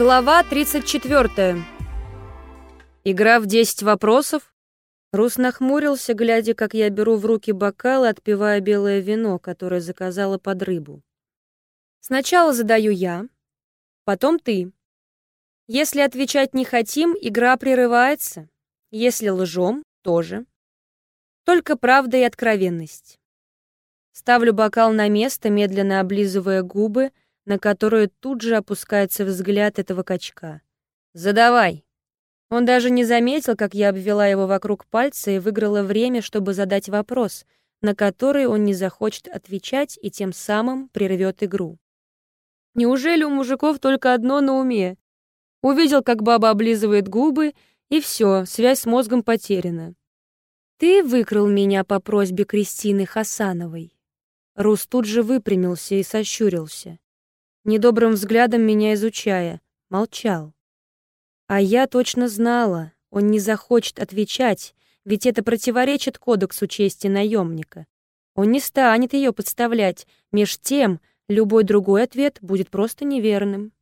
Глава 34. Игра в 10 вопросов? Рус нахмурился, глядя, как я беру в руки бокал, отпивая белое вино, которое заказала под рыбу. Сначала задаю я, потом ты. Если отвечать не хотим, игра прерывается. Если лжем, тоже. Только правда и откровенность. Ставлю бокал на место, медленно облизывая губы, на которую тут же опускается взгляд этого качка. «Задавай!» Он даже не заметил, как я обвела его вокруг пальца и выиграла время, чтобы задать вопрос, на который он не захочет отвечать и тем самым прервет игру. Неужели у мужиков только одно на уме? Увидел, как баба облизывает губы, и все, связь с мозгом потеряна. «Ты выкрал меня по просьбе Кристины Хасановой». Рус тут же выпрямился и сощурился недобрым взглядом меня изучая, молчал. А я точно знала, он не захочет отвечать, ведь это противоречит кодексу чести наемника. Он не станет ее подставлять, меж тем любой другой ответ будет просто неверным.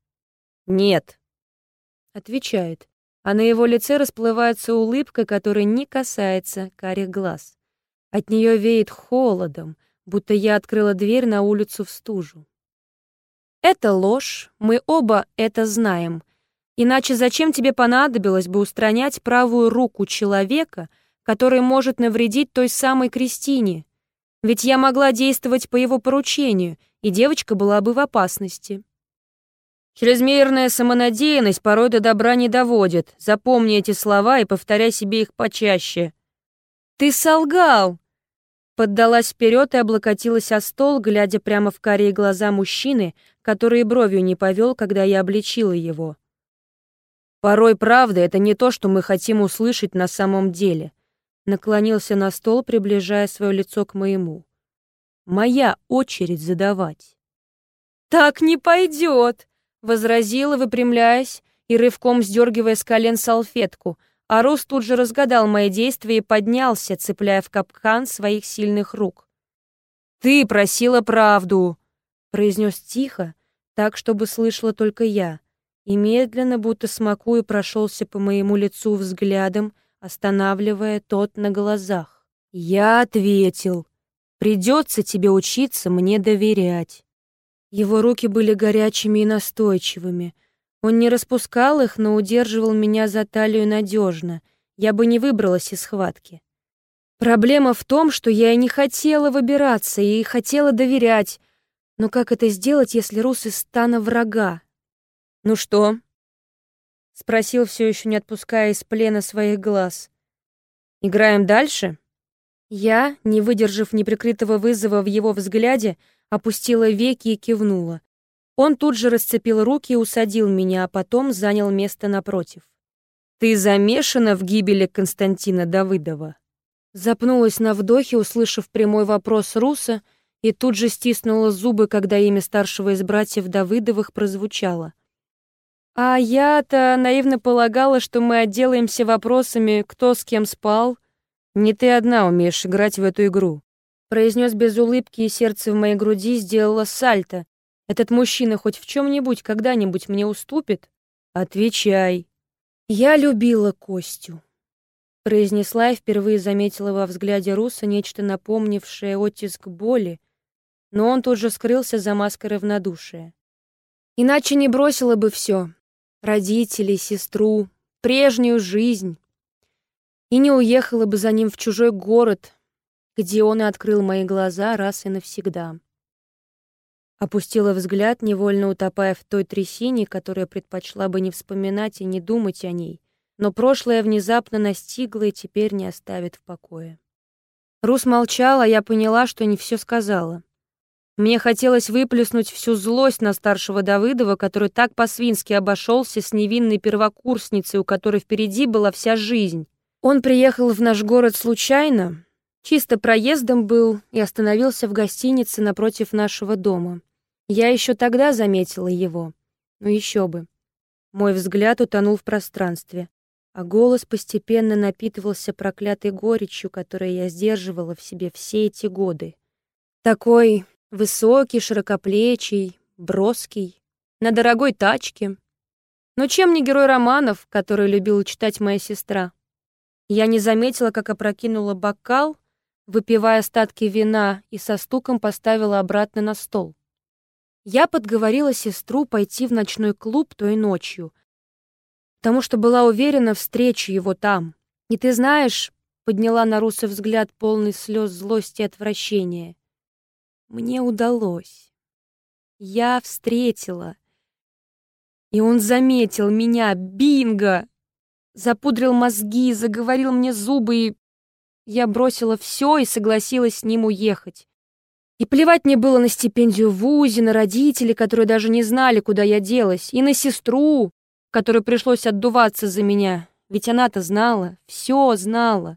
«Нет», — отвечает, а на его лице расплывается улыбка, которая не касается карих глаз. От нее веет холодом, будто я открыла дверь на улицу в стужу. Это ложь, мы оба это знаем. Иначе зачем тебе понадобилось бы устранять правую руку человека, который может навредить той самой Кристине? Ведь я могла действовать по его поручению, и девочка была бы в опасности. Чрезмерная самонадеянность порой до добра не доводит. Запомни эти слова и повторяй себе их почаще. «Ты солгал!» Поддалась вперед и облокотилась о стол, глядя прямо в карие глаза мужчины, который бровью не повел, когда я обличила его. Порой правда — это не то, что мы хотим услышать на самом деле. Наклонился на стол, приближая свое лицо к моему. Моя очередь задавать. «Так не пойдет!» — возразила, выпрямляясь и рывком сдергивая с колен салфетку, а Рус тут же разгадал мои действия и поднялся, цепляя в капкан своих сильных рук. «Ты просила правду!» — произнес тихо, так, чтобы слышала только я, и медленно, будто смакуя, прошелся по моему лицу взглядом, останавливая тот на глазах. Я ответил, «Придется тебе учиться мне доверять». Его руки были горячими и настойчивыми. Он не распускал их, но удерживал меня за талию надежно. Я бы не выбралась из схватки. Проблема в том, что я и не хотела выбираться, и хотела доверять, но как это сделать, если Рус из стана врага? «Ну что?» — спросил, все еще не отпуская из плена своих глаз. «Играем дальше?» Я, не выдержав неприкрытого вызова в его взгляде, опустила веки и кивнула. Он тут же расцепил руки и усадил меня, а потом занял место напротив. «Ты замешана в гибели Константина Давыдова?» Запнулась на вдохе, услышав прямой вопрос Руса — и тут же стиснула зубы, когда имя старшего из братьев Давыдовых прозвучало. А я-то наивно полагала, что мы отделаемся вопросами, кто с кем спал. Не ты одна умеешь играть в эту игру. Произнес без улыбки, и сердце в моей груди сделало сальто. Этот мужчина хоть в чем-нибудь когда-нибудь мне уступит? Отвечай. Я любила Костю. Произнесла и впервые заметила во взгляде Руса нечто напомнившее оттиск боли, но он тут же скрылся за маской равнодушия. Иначе не бросила бы все: родителей, сестру, прежнюю жизнь. И не уехала бы за ним в чужой город, где он и открыл мои глаза раз и навсегда. Опустила взгляд, невольно утопая в той трясине, которая предпочла бы не вспоминать и не думать о ней, но прошлое внезапно настигло и теперь не оставит в покое. Рус молчал, а я поняла, что не все сказала. Мне хотелось выплеснуть всю злость на старшего Давыдова, который так по-свински обошелся с невинной первокурсницей, у которой впереди была вся жизнь. Он приехал в наш город случайно, чисто проездом был и остановился в гостинице напротив нашего дома. Я еще тогда заметила его. Ну еще бы. Мой взгляд утонул в пространстве, а голос постепенно напитывался проклятой горечью, которую я сдерживала в себе все эти годы. Такой Высокий, широкоплечий, броский, на дорогой тачке. Но чем не герой романов, который любила читать моя сестра? Я не заметила, как опрокинула бокал, выпивая остатки вина, и со стуком поставила обратно на стол. Я подговорила сестру пойти в ночной клуб той ночью, потому что была уверена, встречу его там. И ты знаешь, подняла на Руса взгляд полный слез злости и отвращения. Мне удалось. Я встретила. И он заметил меня, бинго! Запудрил мозги, заговорил мне зубы, и я бросила все и согласилась с ним уехать. И плевать мне было на стипендию в ВУЗе, на родителей, которые даже не знали, куда я делась, и на сестру, которой пришлось отдуваться за меня, ведь она-то знала, все знала.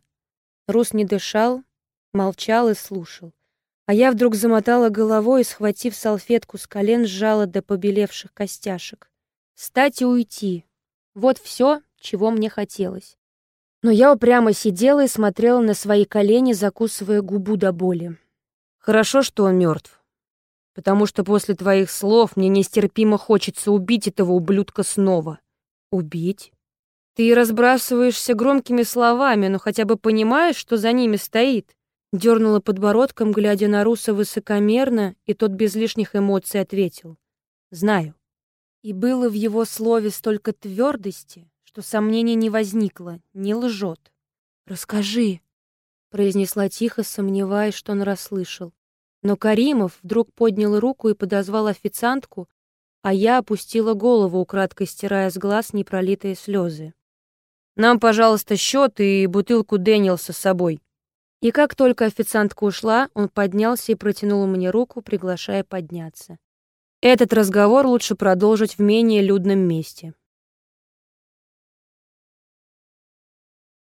Рус не дышал, молчал и слушал. А я вдруг замотала головой и, схватив салфетку с колен, сжала до побелевших костяшек. Встать и уйти. Вот все, чего мне хотелось. Но я упрямо сидела и смотрела на свои колени, закусывая губу до боли. Хорошо, что он мертв. Потому что после твоих слов мне нестерпимо хочется убить этого ублюдка снова. Убить? Ты разбрасываешься громкими словами, но хотя бы понимаешь, что за ними стоит. Дернула подбородком, глядя на Руса высокомерно, и тот без лишних эмоций ответил. Знаю. И было в его слове столько твердости, что сомнений не возникло, не лжет. «Расскажи», произнесла тихо, сомневаясь, что он расслышал. Но Каримов вдруг поднял руку и подозвал официантку, а я опустила голову, украдкой стирая с глаз непролитые слезы. «Нам, пожалуйста, счет и бутылку Дэниелса с собой». И как только официантка ушла, он поднялся и протянул мне руку, приглашая подняться. «Этот разговор лучше продолжить в менее людном месте».